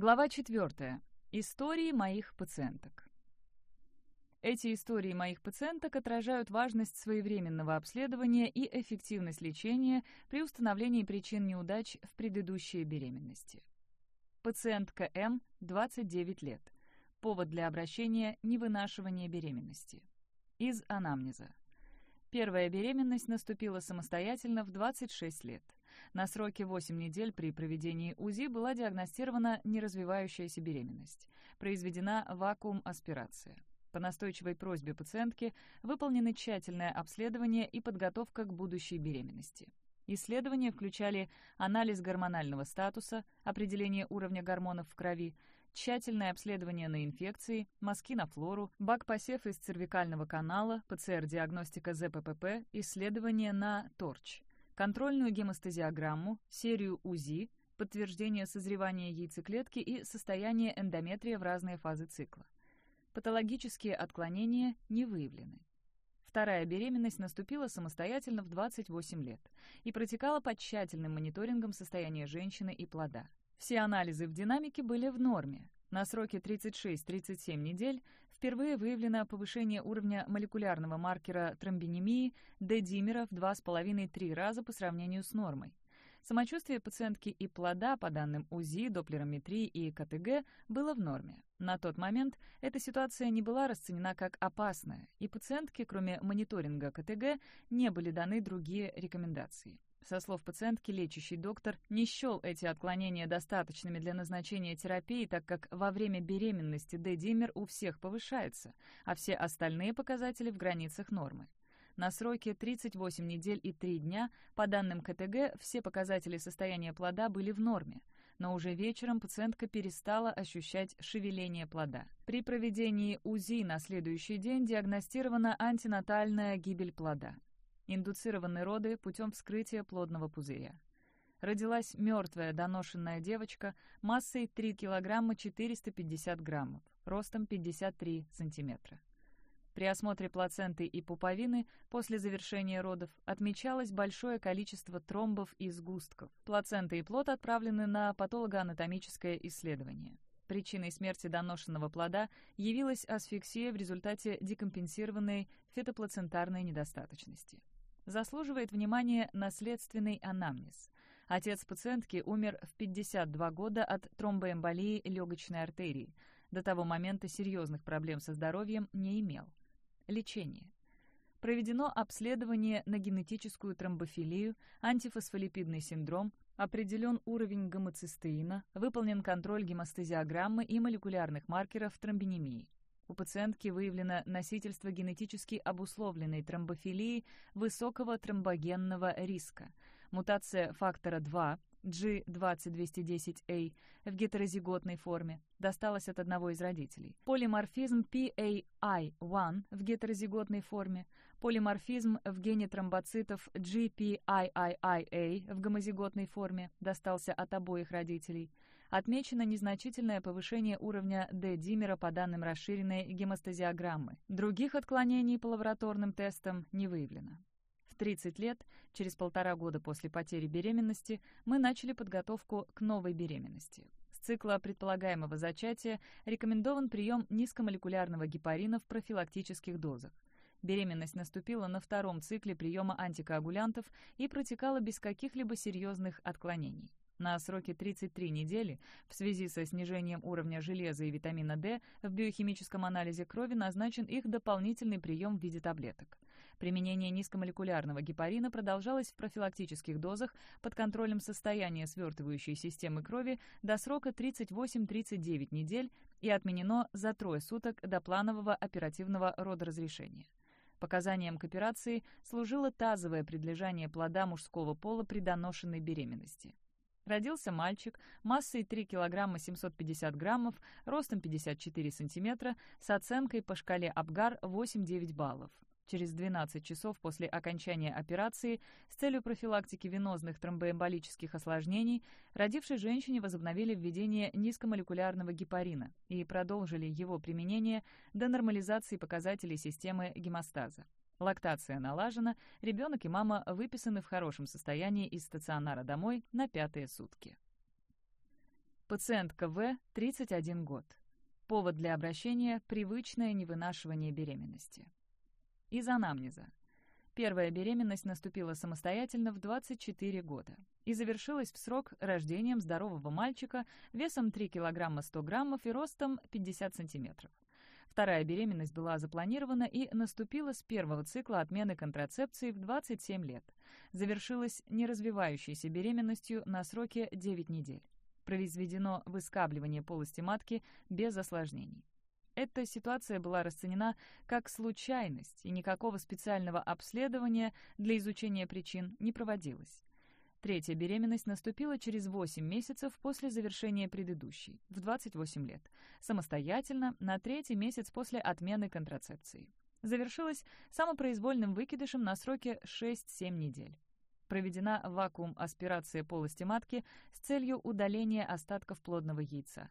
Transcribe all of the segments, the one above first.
Глава 4. Истории моих пациенток. Эти истории моих пациенток отражают важность своевременного обследования и эффективность лечения при установлении причин неудач в предыдущей беременности. Пациентка М, 29 лет. Повод для обращения – невынашивание беременности. Из анамнеза. Первая беременность наступила самостоятельно в 26 лет. На сроке 8 недель при проведении УЗИ была диагностирована неразвивающаяся беременность. Произведена вакуум-аспирация. По настойчивой просьбе пациентки выполнены тщательное обследование и подготовка к будущей беременности. Исследования включали анализ гормонального статуса, определение уровня гормонов в крови, тщательное обследование на инфекции, мазки на флору, бак-посев из цервикального канала, ПЦР-диагностика ЗППП, исследование на ТОРЧ, контрольную гемостазиограмму, серию УЗИ, подтверждение созревания яйцеклетки и состояние эндометрия в разные фазы цикла. Патологические отклонения не выявлены. Вторая беременность наступила самостоятельно в 28 лет и протекала под тщательным мониторингом состояния женщины и плода. Все анализы в динамике были в норме. На сроке 36-37 недель впервые выявлено повышение уровня молекулярного маркера тромбинемии D-димера в 2,5-3 раза по сравнению с нормой. Самочувствие пациентки и плода, по данным УЗИ, доплерометрии и КТГ, было в норме. На тот момент эта ситуация не была расценена как опасная, и пациентке, кроме мониторинга КТГ, не были даны другие рекомендации. Со слов пациентки, лечащий доктор не счел эти отклонения достаточными для назначения терапии, так как во время беременности D-димер у всех повышается, а все остальные показатели в границах нормы. На сроке 38 недель и 3 дня, по данным КТГ, все показатели состояния плода были в норме, но уже вечером пациентка перестала ощущать шевеление плода. При проведении УЗИ на следующий день диагностирована антинатальная гибель плода. Индуцированы роды путем вскрытия плодного пузыря. Родилась мертвая доношенная девочка массой 3 кг 450 граммов, ростом 53 сантиметра. При осмотре плаценты и пуповины после завершения родов отмечалось большое количество тромбов и сгустков. Плацента и плод отправлены на патологоанатомическое исследование. Причиной смерти доношенного плода явилась асфиксия в результате декомпенсированной фетоплацентарной недостаточности. Заслуживает внимания наследственный анамнез. Отец пациентки умер в 52 года от тромбоэмболии легочной артерии. До того момента серьезных проблем со здоровьем не имел. Лечение. Проведено обследование на генетическую тромбофилию, антифосфолипидный синдром, определен уровень гомоцистеина, выполнен контроль гемостазиограммы и молекулярных маркеров тромбинемии. У пациентки выявлено носительство генетически обусловленной тромбофилии высокого тромбогенного риска, мутация фактора 2, G20210A в гетерозиготной форме, досталась от одного из родителей. Полиморфизм PAI1 в гетерозиготной форме, полиморфизм в гене тромбоцитов GPIIIA в гомозиготной форме, достался от обоих родителей. Отмечено незначительное повышение уровня D-димера по данным расширенной гемостазиограммы. Других отклонений по лабораторным тестам не выявлено. 30 лет, через полтора года после потери беременности, мы начали подготовку к новой беременности. С цикла предполагаемого зачатия рекомендован прием низкомолекулярного гепарина в профилактических дозах. Беременность наступила на втором цикле приема антикоагулянтов и протекала без каких-либо серьезных отклонений. На сроке 33 недели в связи со снижением уровня железа и витамина D в биохимическом анализе крови назначен их дополнительный прием в виде таблеток. Применение низкомолекулярного гепарина продолжалось в профилактических дозах под контролем состояния свертывающей системы крови до срока 38-39 недель и отменено за трое суток до планового оперативного родоразрешения. Показанием к операции служило тазовое предлежание плода мужского пола при доношенной беременности. Родился мальчик массой 3 кг 750 граммов, ростом 54 сантиметра, с оценкой по шкале Абгар 8-9 баллов. Через 12 часов после окончания операции с целью профилактики венозных тромбоэмболических осложнений родившей женщине возобновили введение низкомолекулярного гепарина и продолжили его применение до нормализации показателей системы гемостаза. Лактация налажена, ребенок и мама выписаны в хорошем состоянии из стационара домой на пятые сутки. Пациентка В, 31 год. Повод для обращения – привычное невынашивание беременности. Из анамнеза. Первая беременность наступила самостоятельно в 24 года и завершилась в срок рождением здорового мальчика весом 3 кг 100 граммов и ростом 50 сантиметров. Вторая беременность была запланирована и наступила с первого цикла отмены контрацепции в 27 лет. Завершилась неразвивающейся беременностью на сроке 9 недель. Произведено выскабливание полости матки без осложнений. Эта ситуация была расценена как случайность, и никакого специального обследования для изучения причин не проводилось. Третья беременность наступила через 8 месяцев после завершения предыдущей, в 28 лет, самостоятельно на третий месяц после отмены контрацепции. Завершилась самопроизвольным выкидышем на сроке 6-7 недель. Проведена вакуум-аспирация полости матки с целью удаления остатков плодного яйца.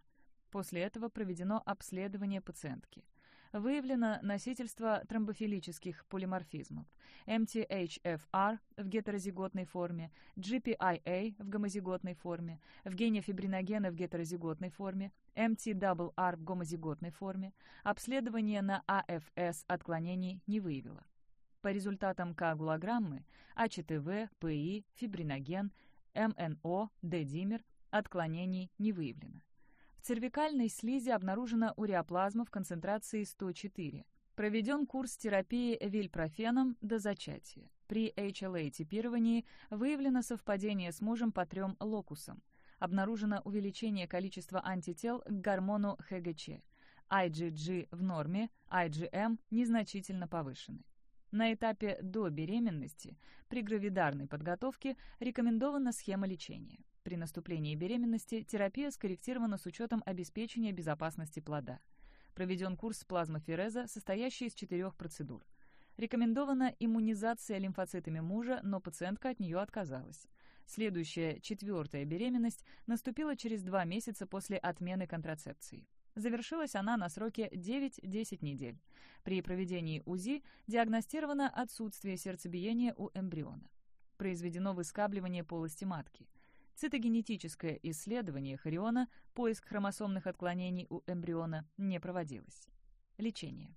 После этого проведено обследование пациентки. Выявлено носительство тромбофилических полиморфизмов MTHFR в гетерозиготной форме, GPIA в гомозиготной форме, в гене фибриногена в гетерозиготной форме, MTRR в гомозиготной форме. Обследование на АФС отклонений не выявило. По результатам коагулограммы АЧТВ, ПИ, фибриноген, МНО, D-димер отклонений не выявлено цервикальной слизи обнаружена уреоплазма в концентрации 104. Проведен курс терапии вильпрофеном до зачатия. При HLA-типировании выявлено совпадение с мужем по трем локусам. Обнаружено увеличение количества антител к гормону ХГЧ. IgG в норме, IgM незначительно повышены. На этапе до беременности при гравидарной подготовке рекомендована схема лечения. При наступлении беременности терапия скорректирована с учетом обеспечения безопасности плода. Проведен курс плазмофереза, состоящий из четырех процедур. Рекомендована иммунизация лимфоцитами мужа, но пациентка от нее отказалась. Следующая, четвертая беременность наступила через два месяца после отмены контрацепции. Завершилась она на сроке 9-10 недель. При проведении УЗИ диагностировано отсутствие сердцебиения у эмбриона. Произведено выскабливание полости матки. Цитогенетическое исследование хориона, поиск хромосомных отклонений у эмбриона, не проводилось. Лечение.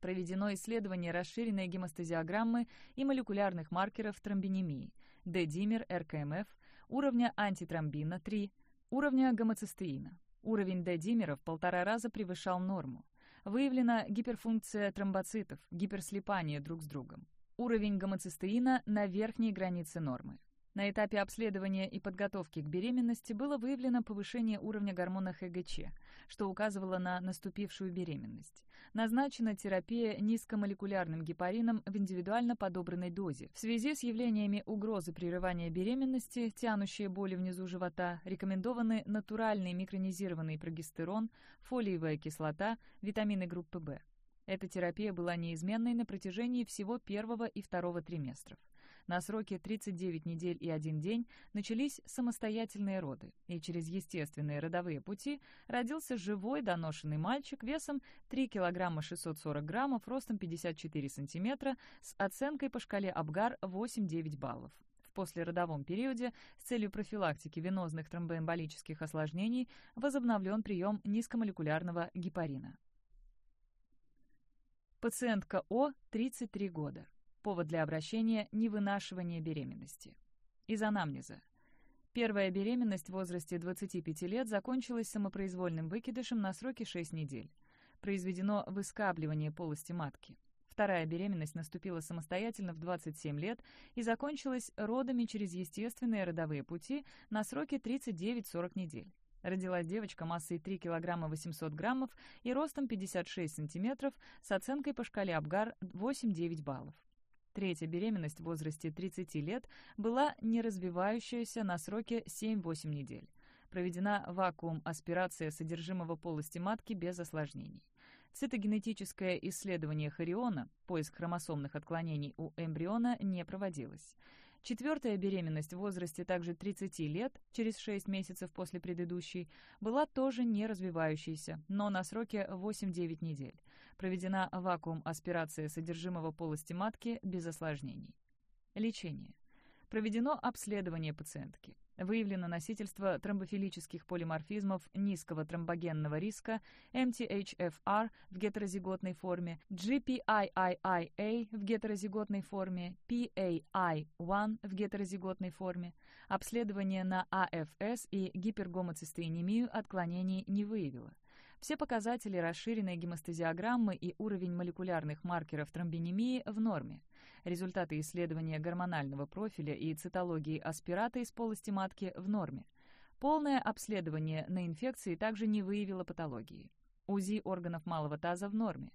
Проведено исследование расширенной гемостазиограммы и молекулярных маркеров тромбинемии, D-димер, РКМФ, уровня антитромбина 3, уровня гомоцистеина. Уровень D-димера в полтора раза превышал норму. Выявлена гиперфункция тромбоцитов, гиперслипание друг с другом. Уровень гомоцистеина на верхней границе нормы. На этапе обследования и подготовки к беременности было выявлено повышение уровня гормона ХГЧ, что указывало на наступившую беременность. Назначена терапия низкомолекулярным гепарином в индивидуально подобранной дозе. В связи с явлениями угрозы прерывания беременности, тянущие боли внизу живота, рекомендованы натуральный микронизированный прогестерон, фолиевая кислота, витамины группы В. Эта терапия была неизменной на протяжении всего первого и второго триместров. На сроке 39 недель и один день начались самостоятельные роды, и через естественные родовые пути родился живой доношенный мальчик весом 3 кг 640 граммов, ростом 54 сантиметра, с оценкой по шкале Абгар 8-9 баллов. Послеродовом периоде с целью профилактики венозных тромбоэмболических осложнений возобновлен прием низкомолекулярного гепарина. Пациентка О, 33 года. Повод для обращения – невынашивание беременности. Из анамнеза. Первая беременность в возрасте 25 лет закончилась самопроизвольным выкидышем на сроке 6 недель. Произведено выскабливание полости матки. Вторая беременность наступила самостоятельно в 27 лет и закончилась родами через естественные родовые пути на сроке 39-40 недель. Родилась девочка массой 3 кг 800 граммов и ростом 56 сантиметров с оценкой по шкале Абгар 8-9 баллов. Третья беременность в возрасте 30 лет была не развивающаяся на сроке 7-8 недель. Проведена вакуум-аспирация содержимого полости матки без осложнений. Цитогенетическое исследование хориона, поиск хромосомных отклонений у эмбриона, не проводилось. Четвертая беременность в возрасте также 30 лет, через 6 месяцев после предыдущей, была тоже не развивающейся, но на сроке 8-9 недель. Проведена вакуум-аспирация содержимого полости матки без осложнений. Лечение. Проведено обследование пациентки. Выявлено носительство тромбофилических полиморфизмов низкого тромбогенного риска MTHFR в гетерозиготной форме, GPIIIA в гетерозиготной форме, PAI1 в гетерозиготной форме. Обследование на АФС и гипергомоцистеинемию отклонений не выявило. Все показатели расширенной гемостазиограммы и уровень молекулярных маркеров тромбинемии в норме. Результаты исследования гормонального профиля и цитологии аспирата из полости матки в норме. Полное обследование на инфекции также не выявило патологии. УЗИ органов малого таза в норме.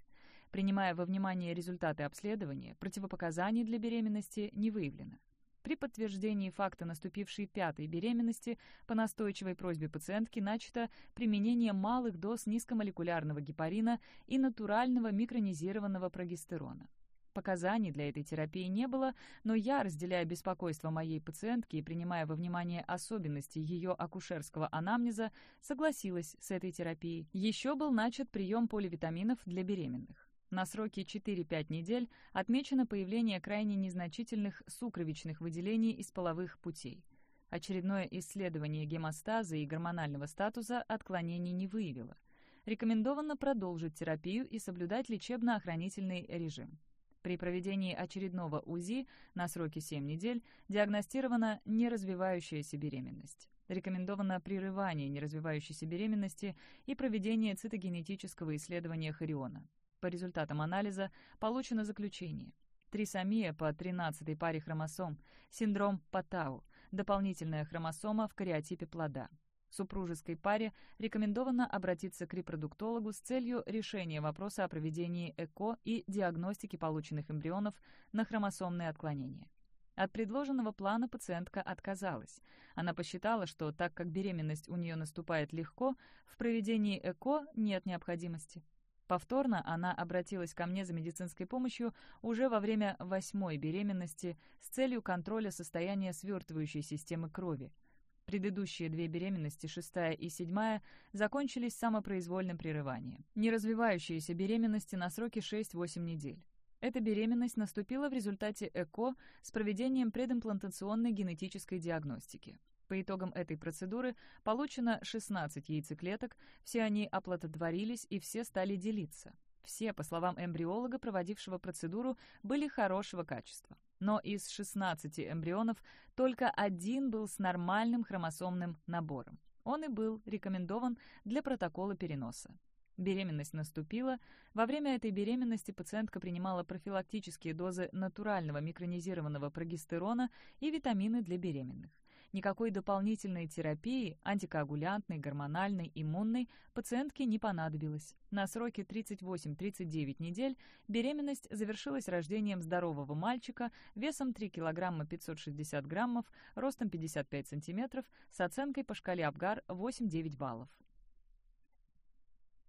Принимая во внимание результаты обследования, противопоказаний для беременности не выявлено. При подтверждении факта наступившей пятой беременности по настойчивой просьбе пациентки начато применение малых доз низкомолекулярного гепарина и натурального микронизированного прогестерона. Показаний для этой терапии не было, но я, разделяя беспокойство моей пациентки и принимая во внимание особенности ее акушерского анамнеза, согласилась с этой терапией. Еще был начат прием поливитаминов для беременных. На сроке 4-5 недель отмечено появление крайне незначительных сукровичных выделений из половых путей. Очередное исследование гемостаза и гормонального статуса отклонений не выявило. Рекомендовано продолжить терапию и соблюдать лечебно-охранительный режим. При проведении очередного УЗИ на сроке 7 недель диагностирована неразвивающаяся беременность. Рекомендовано прерывание неразвивающейся беременности и проведение цитогенетического исследования хориона. По результатам анализа получено заключение. Трисомия по 13-й паре хромосом, синдром Патау, дополнительная хромосома в кариотипе плода, Супружеской паре рекомендовано обратиться к репродуктологу с целью решения вопроса о проведении ЭКО и диагностики полученных эмбрионов на хромосомные отклонения. От предложенного плана пациентка отказалась. Она посчитала, что так как беременность у нее наступает легко, в проведении ЭКО нет необходимости. Повторно она обратилась ко мне за медицинской помощью уже во время восьмой беременности с целью контроля состояния свертывающей системы крови – Предыдущие две беременности, шестая и седьмая, закончились самопроизвольным прерыванием. Неразвивающиеся беременности на сроке 6-8 недель. Эта беременность наступила в результате ЭКО с проведением предимплантационной генетической диагностики. По итогам этой процедуры получено 16 яйцеклеток, все они оплодотворились и все стали делиться. Все, по словам эмбриолога, проводившего процедуру, были хорошего качества. Но из 16 эмбрионов только один был с нормальным хромосомным набором. Он и был рекомендован для протокола переноса. Беременность наступила. Во время этой беременности пациентка принимала профилактические дозы натурального микронизированного прогестерона и витамины для беременных. Никакой дополнительной терапии, антикоагулянтной, гормональной, иммунной, пациентке не понадобилось. На сроке 38-39 недель беременность завершилась рождением здорового мальчика весом 3 кг 560 граммов, ростом 55 см, с оценкой по шкале Апгар 8-9 баллов.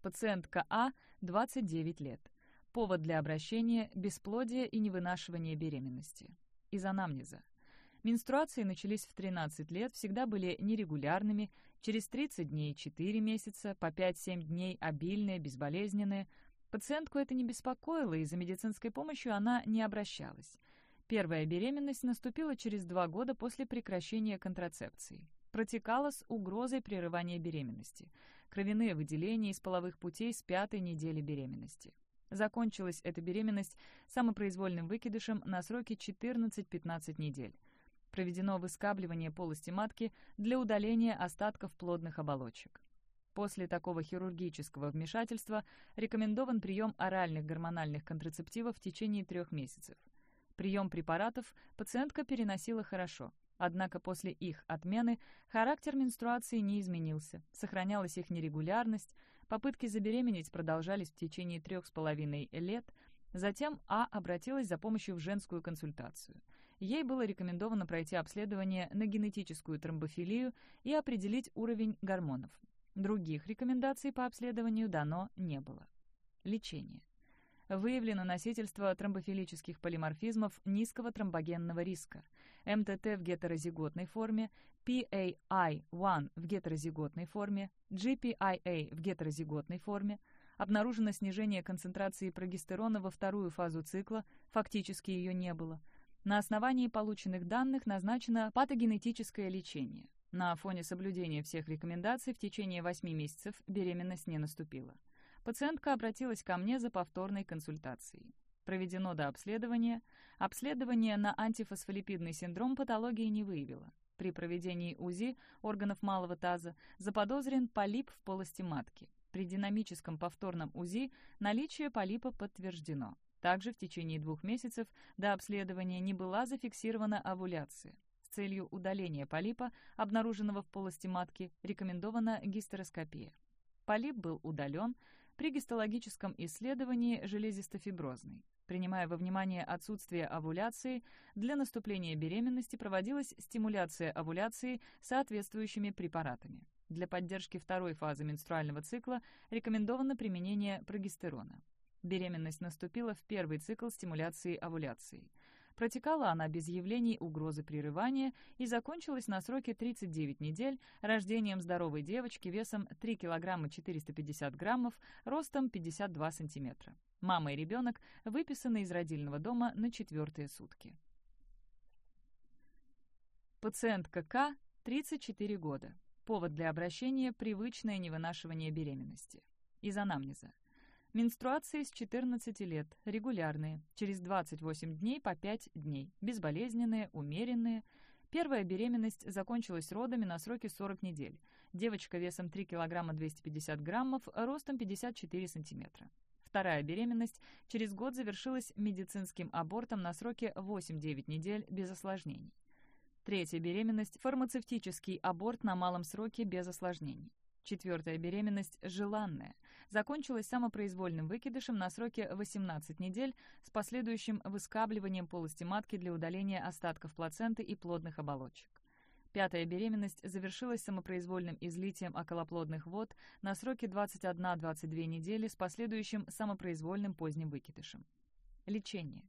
Пациентка А, 29 лет. Повод для обращения – бесплодие и невынашивание беременности. Из анамнеза. Менструации начались в 13 лет, всегда были нерегулярными, через 30 дней 4 месяца, по 5-7 дней обильные, безболезненные. Пациентку это не беспокоило, и за медицинской помощью она не обращалась. Первая беременность наступила через два года после прекращения контрацепции. Протекала с угрозой прерывания беременности. Кровяные выделения из половых путей с пятой недели беременности. Закончилась эта беременность самопроизвольным выкидышем на сроке 14-15 недель проведено выскабливание полости матки для удаления остатков плодных оболочек. После такого хирургического вмешательства рекомендован прием оральных гормональных контрацептивов в течение трех месяцев. Прием препаратов пациентка переносила хорошо, однако после их отмены характер менструации не изменился, сохранялась их нерегулярность, попытки забеременеть продолжались в течение трех с половиной лет, затем А обратилась за помощью в женскую консультацию – ей было рекомендовано пройти обследование на генетическую тромбофилию и определить уровень гормонов. Других рекомендаций по обследованию дано не было. Лечение. Выявлено носительство тромбофилических полиморфизмов низкого тромбогенного риска, МТТ в гетерозиготной форме, PAI-1 в гетерозиготной форме, GPIA в гетерозиготной форме, обнаружено снижение концентрации прогестерона во вторую фазу цикла, фактически ее не было – на основании полученных данных назначено патогенетическое лечение. На фоне соблюдения всех рекомендаций в течение 8 месяцев беременность не наступила. Пациентка обратилась ко мне за повторной консультацией. Проведено до обследования. Обследование на антифосфолипидный синдром патологии не выявило. При проведении УЗИ органов малого таза заподозрен полип в полости матки. При динамическом повторном УЗИ наличие полипа подтверждено. Также в течение двух месяцев до обследования не была зафиксирована овуляция. С целью удаления полипа, обнаруженного в полости матки, рекомендована гистероскопия. Полип был удален при гистологическом исследовании железистофиброзный. Принимая во внимание отсутствие овуляции, для наступления беременности проводилась стимуляция овуляции соответствующими препаратами. Для поддержки второй фазы менструального цикла рекомендовано применение прогестерона. Беременность наступила в первый цикл стимуляции овуляции. Протекала она без явлений угрозы прерывания и закончилась на сроке 39 недель рождением здоровой девочки весом 3 кг 450 граммов, ростом 52 сантиметра. Мама и ребенок выписаны из родильного дома на четвертые сутки. Пациентка К, 34 года. Повод для обращения – привычное невынашивание беременности. Из анамнеза. Менструации с 14 лет, регулярные, через 28 дней по 5 дней, безболезненные, умеренные. Первая беременность закончилась родами на сроке 40 недель. Девочка весом 3 кг 250 граммов, ростом 54 сантиметра. Вторая беременность через год завершилась медицинским абортом на сроке 8-9 недель без осложнений. Третья беременность – фармацевтический аборт на малом сроке без осложнений. Четвертая беременность – желанная. Закончилась самопроизвольным выкидышем на сроке 18 недель с последующим выскабливанием полости матки для удаления остатков плаценты и плодных оболочек. Пятая беременность завершилась самопроизвольным излитием околоплодных вод на сроке 21-22 недели с последующим самопроизвольным поздним выкидышем. Лечение.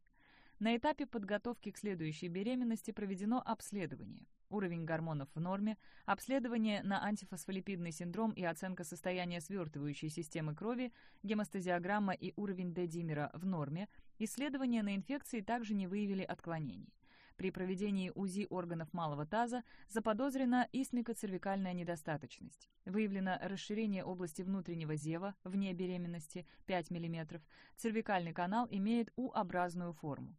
На этапе подготовки к следующей беременности проведено обследование. Уровень гормонов в норме, обследование на антифосфолипидный синдром и оценка состояния свертывающей системы крови, гемостазиограмма и уровень D-димера в норме, исследования на инфекции также не выявили отклонений. При проведении УЗИ органов малого таза заподозрена исмикоцервикальная недостаточность. Выявлено расширение области внутреннего зева вне беременности 5 мм. Цервикальный канал имеет U-образную форму.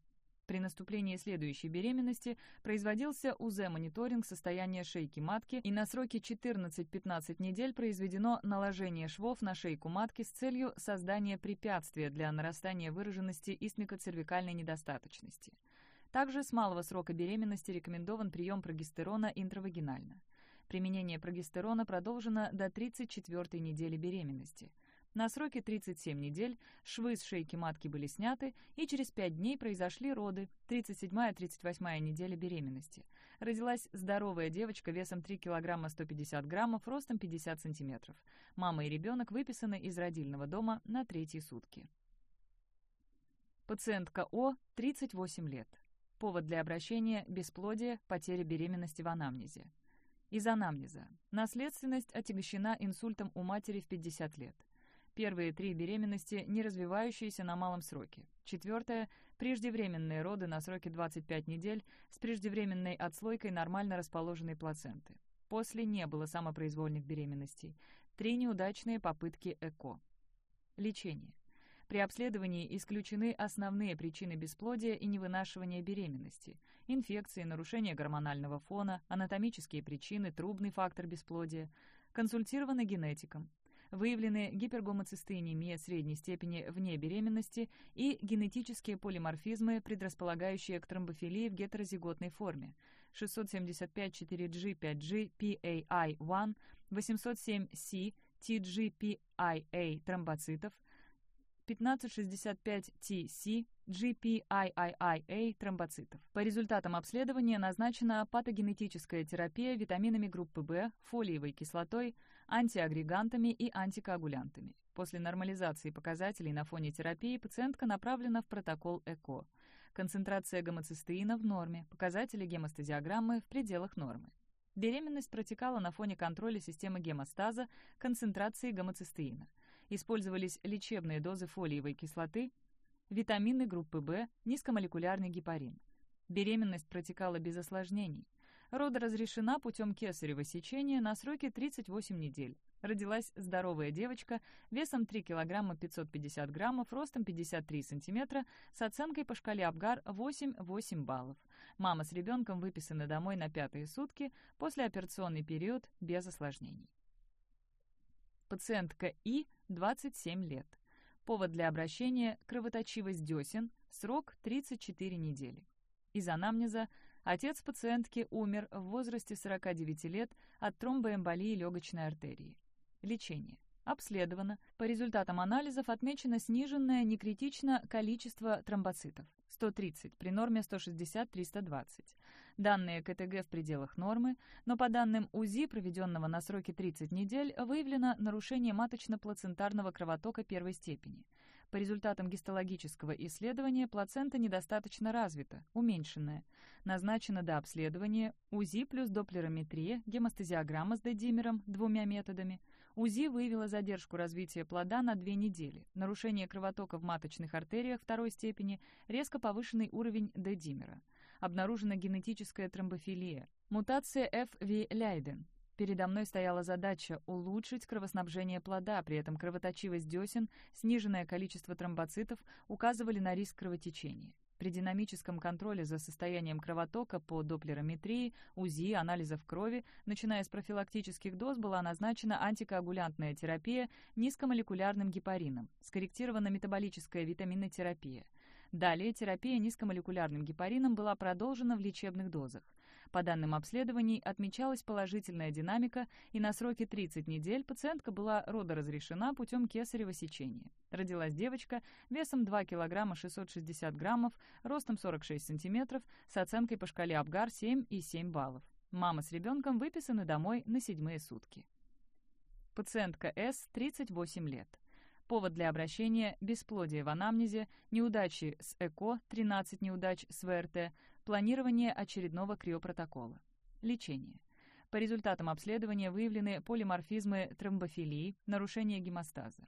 При наступлении следующей беременности производился УЗ-мониторинг состояния шейки матки и на сроке 14-15 недель произведено наложение швов на шейку матки с целью создания препятствия для нарастания выраженности исмикоцервикальной недостаточности. Также с малого срока беременности рекомендован прием прогестерона интравагинально. Применение прогестерона продолжено до 34 недели беременности. На сроке 37 недель швы с шейки матки были сняты, и через 5 дней произошли роды, 37-38 неделя беременности. Родилась здоровая девочка весом 3 кг 150 граммов, ростом 50 сантиметров. Мама и ребенок выписаны из родильного дома на третьи сутки. Пациентка О, 38 лет. Повод для обращения – бесплодие, потеря беременности в анамнезе. Из анамнеза. Наследственность отягощена инсультом у матери в 50 лет. Первые три беременности не развивающиеся на малом сроке. Четвертая – преждевременные роды на сроке 25 недель с преждевременной отслойкой нормально расположенной плаценты. После не было самопроизвольных беременностей. Три неудачные попытки ЭКО. Лечение. При обследовании исключены основные причины бесплодия и невынашивания беременности, инфекции, нарушение гормонального фона, анатомические причины, трубный фактор бесплодия, консультированы генетиком, выявлены гипергомоцистеинемия средней степени вне беременности и генетические полиморфизмы, предрасполагающие к тромбофилии в гетерозиготной форме. 675-4G5G PAI1, 807C TGPIA тромбоцитов, 1565TC GPIIIA тромбоцитов. По результатам обследования назначена патогенетическая терапия витаминами группы В, фолиевой кислотой, антиагрегантами и антикоагулянтами. После нормализации показателей на фоне терапии пациентка направлена в протокол ЭКО. Концентрация гомоцистеина в норме, показатели гемостазиограммы в пределах нормы. Беременность протекала на фоне контроля системы гемостаза концентрации гомоцистеина использовались лечебные дозы фолиевой кислоты, витамины группы В, низкомолекулярный гепарин. Беременность протекала без осложнений. Рода разрешена путем кесарево сечения на сроке 38 недель. Родилась здоровая девочка весом 3 кг 550 граммов, ростом 53 см, с оценкой по шкале Абгар 8-8 баллов. Мама с ребенком выписаны домой на пятые сутки, после операционный период без осложнений. Пациентка И, 27 лет. Повод для обращения – кровоточивость десен, срок 34 недели. Из анамнеза отец пациентки умер в возрасте 49 лет от тромбоэмболии легочной артерии. Лечение. Обследовано. По результатам анализов отмечено сниженное некритично количество тромбоцитов. 130 при норме 160-320. Данные КТГ в пределах нормы, но по данным УЗИ, проведенного на сроке 30 недель, выявлено нарушение маточно-плацентарного кровотока первой степени. По результатам гистологического исследования плацента недостаточно развита, уменьшенная. Назначено до обследования УЗИ плюс доплерометрия, гемостазиограмма с дедимером двумя методами – УЗИ выявила задержку развития плода на две недели, нарушение кровотока в маточных артериях второй степени, резко повышенный уровень D-димера. Обнаружена генетическая тромбофилия, мутация FV Leiden. Передо мной стояла задача улучшить кровоснабжение плода, при этом кровоточивость десен, сниженное количество тромбоцитов указывали на риск кровотечения. При динамическом контроле за состоянием кровотока по доплерометрии, УЗИ, анализов крови, начиная с профилактических доз, была назначена антикоагулянтная терапия низкомолекулярным гепарином, скорректирована метаболическая витаминотерапия. Далее терапия низкомолекулярным гепарином была продолжена в лечебных дозах. По данным обследований отмечалась положительная динамика, и на сроке 30 недель пациентка была родоразрешена путем кесарево сечения. Родилась девочка весом 2 кг 660 граммов, ростом 46 см, с оценкой по шкале Абгар 7 и 7 баллов. Мама с ребенком выписаны домой на седьмые сутки. Пациентка С, 38 лет. Повод для обращения – бесплодие в анамнезе, неудачи с ЭКО, 13 неудач с ВРТ, планирование очередного криопротокола. Лечение. По результатам обследования выявлены полиморфизмы тромбофилии, нарушение гемостаза.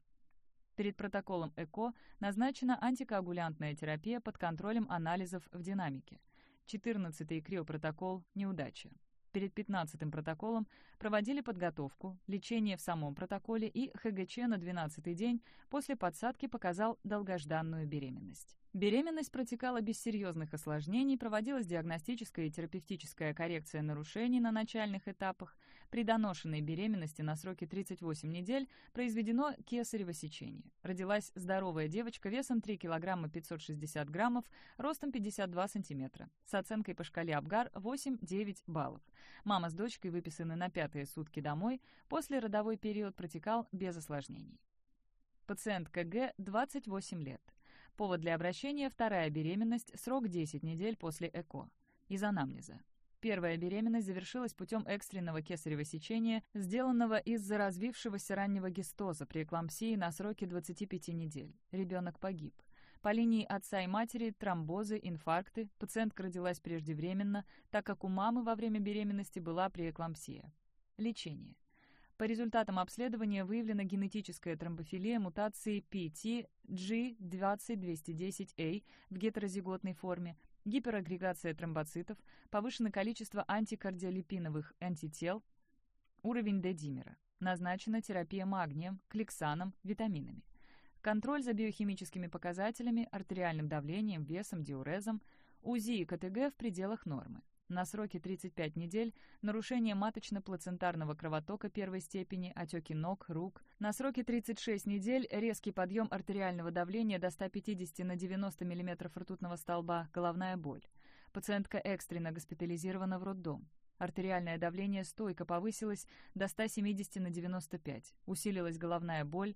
Перед протоколом ЭКО назначена антикоагулянтная терапия под контролем анализов в динамике. 14-й криопротокол – неудача перед 15-м протоколом проводили подготовку, лечение в самом протоколе и ХГЧ на 12-й день после подсадки показал долгожданную беременность. Беременность протекала без серьезных осложнений, проводилась диагностическая и терапевтическая коррекция нарушений на начальных этапах. При доношенной беременности на сроке 38 недель произведено кесарево сечение. Родилась здоровая девочка весом 3 кг 560 граммов, ростом 52 сантиметра, с оценкой по шкале Абгар 8-9 баллов. Мама с дочкой выписаны на пятые сутки домой, после родовой период протекал без осложнений. Пациентка Г 28 лет. Повод для обращения – вторая беременность, срок 10 недель после ЭКО. Из анамнеза. Первая беременность завершилась путем экстренного кесарево сечения, сделанного из-за развившегося раннего гистоза при эклампсии на сроке 25 недель. Ребенок погиб. По линии отца и матери тромбозы, инфаркты, пациентка родилась преждевременно, так как у мамы во время беременности была преэклампсия. Лечение. По результатам обследования выявлена генетическая тромбофилия мутации PT-G20210A в гетерозиготной форме, гиперагрегация тромбоцитов, повышенное количество антикардиолипиновых антител, уровень D-димера. Назначена терапия магнием, кликсаном, витаминами. Контроль за биохимическими показателями, артериальным давлением, весом, диурезом, УЗИ и КТГ в пределах нормы на сроке 35 недель, нарушение маточно-плацентарного кровотока первой степени, отеки ног, рук. На сроке 36 недель резкий подъем артериального давления до 150 на 90 мм ртутного столба, головная боль. Пациентка экстренно госпитализирована в роддом. Артериальное давление стойко повысилось до 170 на 95, усилилась головная боль,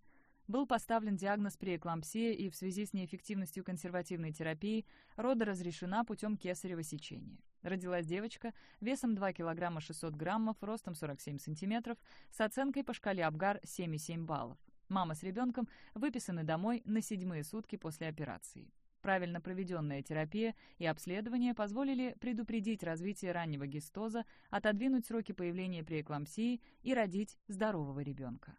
был поставлен диагноз преэклампсия и в связи с неэффективностью консервативной терапии рода разрешена путем кесарево сечения. Родилась девочка весом 2 кг 600 граммов, ростом 47 сантиметров, с оценкой по шкале Абгар 7,7 баллов. Мама с ребенком выписаны домой на седьмые сутки после операции. Правильно проведенная терапия и обследование позволили предупредить развитие раннего гистоза, отодвинуть сроки появления преэклампсии и родить здорового ребенка.